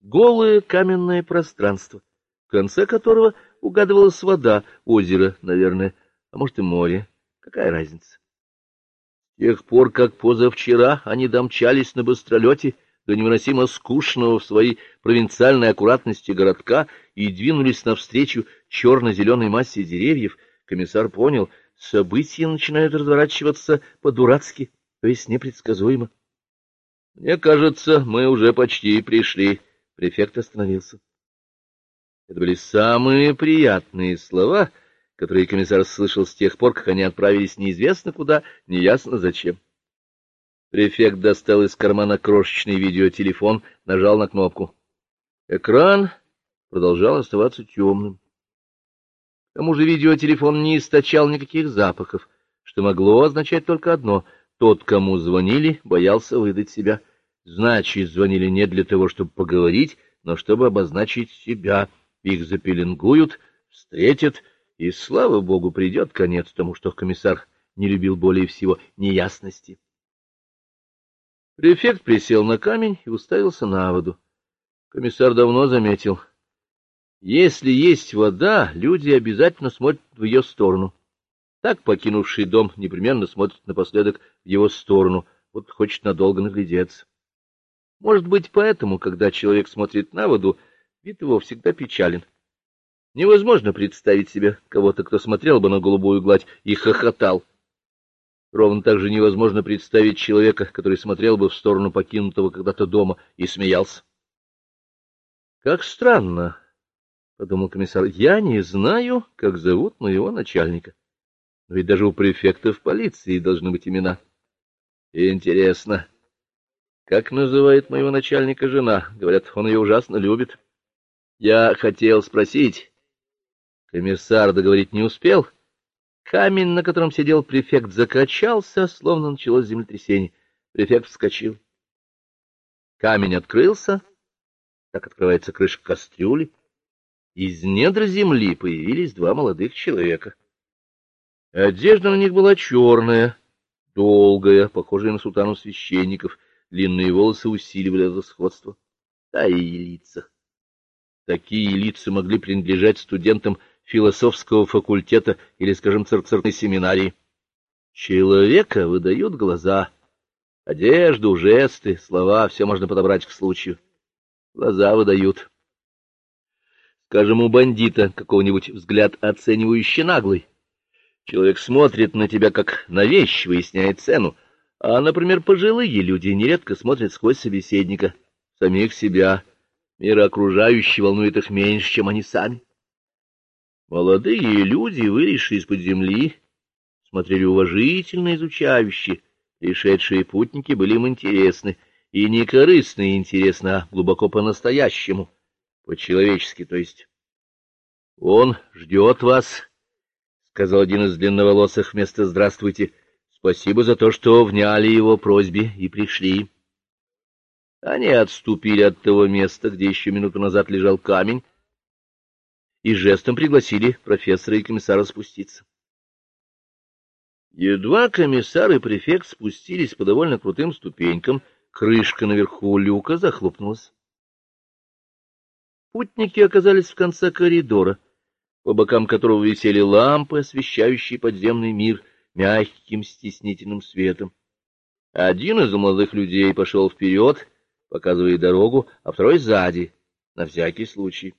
голое каменное пространство, в конце которого угадывалась вода, озеро, наверное, а может и море. Какая разница? С тех пор, как позавчера они домчались на быстролете до невыносимо скучного в своей провинциальной аккуратности городка и двинулись навстречу черно-зеленой массе деревьев, комиссар понял, события начинают разворачиваться по-дурацки, то есть непредсказуемо. — Мне кажется, мы уже почти пришли. Префект остановился. Это были самые приятные слова, которые комиссар слышал с тех пор, как они отправились неизвестно куда, неясно зачем. Префект достал из кармана крошечный видеотелефон, нажал на кнопку. Экран продолжал оставаться темным. К тому же видеотелефон не источал никаких запахов, что могло означать только одно — тот, кому звонили, боялся выдать себя. Значит, звонили не для того, чтобы поговорить, но чтобы обозначить себя. Их запеленгуют, встретят, и, слава богу, придет конец тому, что комиссар не любил более всего неясности. Префект присел на камень и уставился на воду. Комиссар давно заметил. Если есть вода, люди обязательно смотрят в ее сторону. Так покинувший дом непременно смотрит напоследок в его сторону, вот хочет надолго наглядеться. Может быть, поэтому, когда человек смотрит на воду, вид его всегда печален. Невозможно представить себе кого-то, кто смотрел бы на голубую гладь и хохотал. Ровно так же невозможно представить человека, который смотрел бы в сторону покинутого когда-то дома и смеялся. — Как странно, — подумал комиссар, — я не знаю, как зовут моего начальника. Ведь даже у префектов полиции должны быть имена. Интересно, как называет моего начальника жена? Говорят, он ее ужасно любит. Я хотел спросить. Комиссар договорить не успел. — Камень, на котором сидел префект, закачался, словно началось землетрясение. Префект вскочил. Камень открылся, так открывается крышка кастрюли. Из недр земли появились два молодых человека. Одежда на них была черная, долгая, похожая на сутану священников, длинные волосы усиливали это сходство. Да и лица. Такие лица могли принадлежать студентам философского факультета или, скажем, церковной семинарии. Человека выдают глаза, одежду, жесты, слова, все можно подобрать к случаю. Глаза выдают. Скажем, у бандита какого-нибудь взгляд оценивающий наглый. Человек смотрит на тебя как на вещь, выясняет цену, а, например, пожилые люди нередко смотрят сквозь собеседника, самих себя. Мир окружающий волнует их меньше, чем они сами. Молодые люди, вылезшие из-под земли, смотрели уважительно изучающие, пришедшие путники были им интересны, и не корыстно и интересно, а глубоко по-настоящему, по-человечески, то есть. — Он ждет вас, — сказал один из длинноволосых вместо «здравствуйте». — Спасибо за то, что вняли его просьбе и пришли. Они отступили от того места, где еще минуту назад лежал камень, и жестом пригласили профессора и комиссара спуститься. Едва комиссар и префект спустились по довольно крутым ступенькам, крышка наверху люка захлопнулась. Путники оказались в конце коридора, по бокам которого висели лампы, освещающие подземный мир мягким стеснительным светом. Один из молодых людей пошел вперед, показывая дорогу, а второй сзади, на всякий случай.